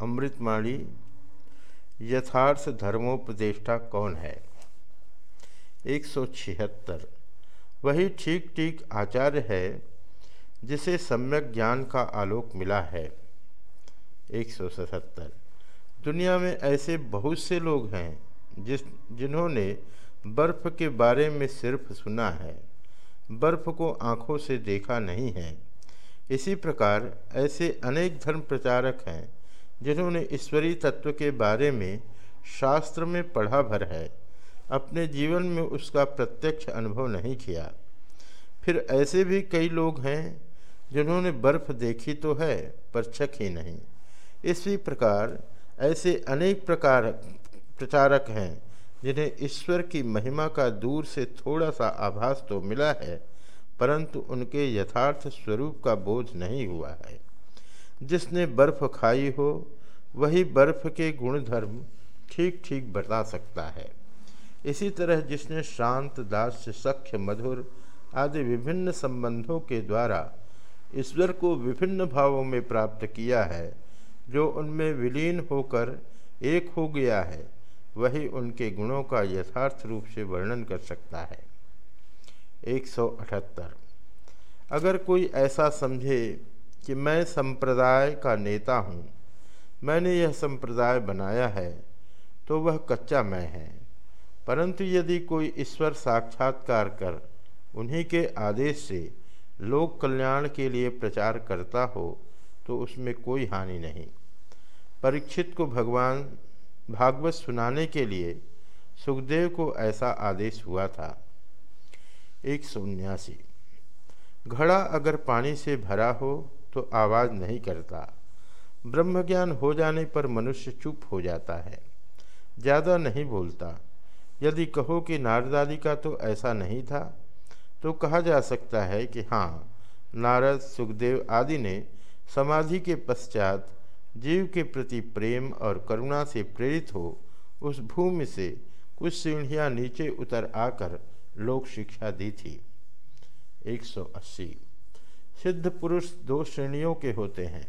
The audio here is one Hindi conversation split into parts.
अमृतमाणी, यथार्थ धर्मोपदेष्टा कौन है? एक सौ छिहत्तर। वही ठीक ठीक आचार्य है, जिसे सम्यक ज्ञान का आलोक मिला है। एक सौ सतहत्तर। दुनिया में ऐसे बहुत से लोग हैं, जिस, जिन्होंने बर्फ़ के बारे में सिर्फ़ सुना है। बर्फ़ को आँखों से देखा नहीं है। इसी प्रकार ऐसे अनेक धर्म प्रचारक हैं जिन्होंने ईश्वरीय तत्व के बारे में शास्त्र में पढ़ा भर है, अपने जीवन में उसका प्रत्यक्ष अनुभव नहीं किया। फिर ऐसे भी कई लोग हैं जिन्होंने बर्फ़ देखी तो है, पर छक ही नहीं। इसी प्रकार ऐसे अनेक प्रकार, प्रचारक हैं जिन्हें ईश्वर की महिमा का दूर से थोड़ा सा आभास तो मिला है, परंतु उनके यथार्थ स्वरूप का बोझ नहीं हुआ है। जिसने बर्फ़ खाई हो, वही बर्फ़ के गुणधर्म ठीक ठीक बता सकता है। इसी तरह जिसने शांत दास्य सख्य, मधुर आदि विभिन्न संबंधों के द्वारा ईश्वर को विभिन्न भावों में प्राप्त किया है, जो उनमें विलीन होकर एक हो गया है, वही उनके गुणों का यथार्थ रूप से वर्णन कर सकता है। 178 अगर कोई ऐसा समझे कि मैं संप्रदाय का नेता हूँ। मैंने यह संप्रदाय बनाया है तो वह कच्चा मैं है। परंतु यदि कोई ईश्वर साक्षात्कार कर उन्हीं के आदेश से लोक कल्याण के लिए प्रचार करता हो तो उसमें कोई हानि नहीं। परीक्षित को भगवान भागवत सुनाने के लिए सुखदेव को ऐसा आदेश हुआ था। एक सौ उन्यासी। घड़ा अगर पानी से भरा हो तो आवाज़ नहीं करता। ब्रह्मज्ञान हो जाने पर मनुष्य चुप हो जाता है। ज़्यादा नहीं बोलता। यदि कहो कि नारदादी का तो ऐसा नहीं था तो कहा जा सकता है कि हाँ नारद, सुखदेव आदि ने समाधि के पश्चात जीव के प्रति प्रेम और करुणा से प्रेरित हो उस भूमि से कुछ सीढ़ियाँ नीचे उतर आकर लोक शिक्षा दी थी। 180 सिद्ध पुरुष दो श्रेणियों के होते हैं।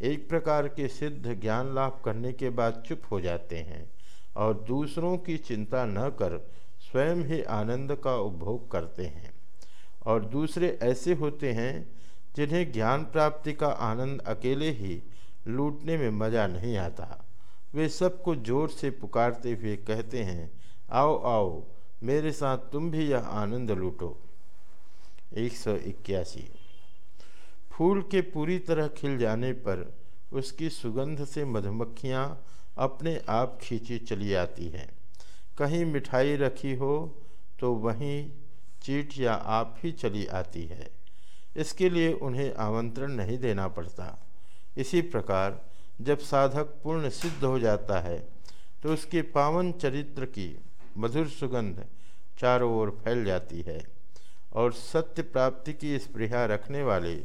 एक प्रकार के सिद्ध ज्ञान लाभ करने के बाद चुप हो जाते हैं और दूसरों की चिंता न कर स्वयं ही आनंद का उपभोग करते हैं। और दूसरे ऐसे होते हैं जिन्हें ज्ञान प्राप्ति का आनंद अकेले ही लूटने में मज़ा नहीं आता। वे सबको ज़ोर से पुकारते हुए कहते हैं, आओ आओ, मेरे साथ तुम भी यह आनंद लूटो। एक सौ इक्यासी। फूल के पूरी तरह खिल जाने पर उसकी सुगंध से मधुमक्खियाँ अपने आप खींची चली आती हैं। कहीं मिठाई रखी हो तो वहीं चीट या आप ही चली आती है। इसके लिए उन्हें आमंत्रण नहीं देना पड़ता। इसी प्रकार जब साधक पूर्ण सिद्ध हो जाता है तो उसके पावन चरित्र की मधुर सुगंध चारों ओर फैल जाती है और सत्य प्राप्ति की स्पृहा रखने वाले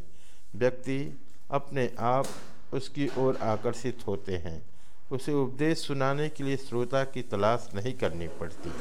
व्यक्ति अपने आप उसकी ओर आकर्षित होते हैं। उसे उपदेश सुनाने के लिए श्रोता की तलाश नहीं करनी पड़ती।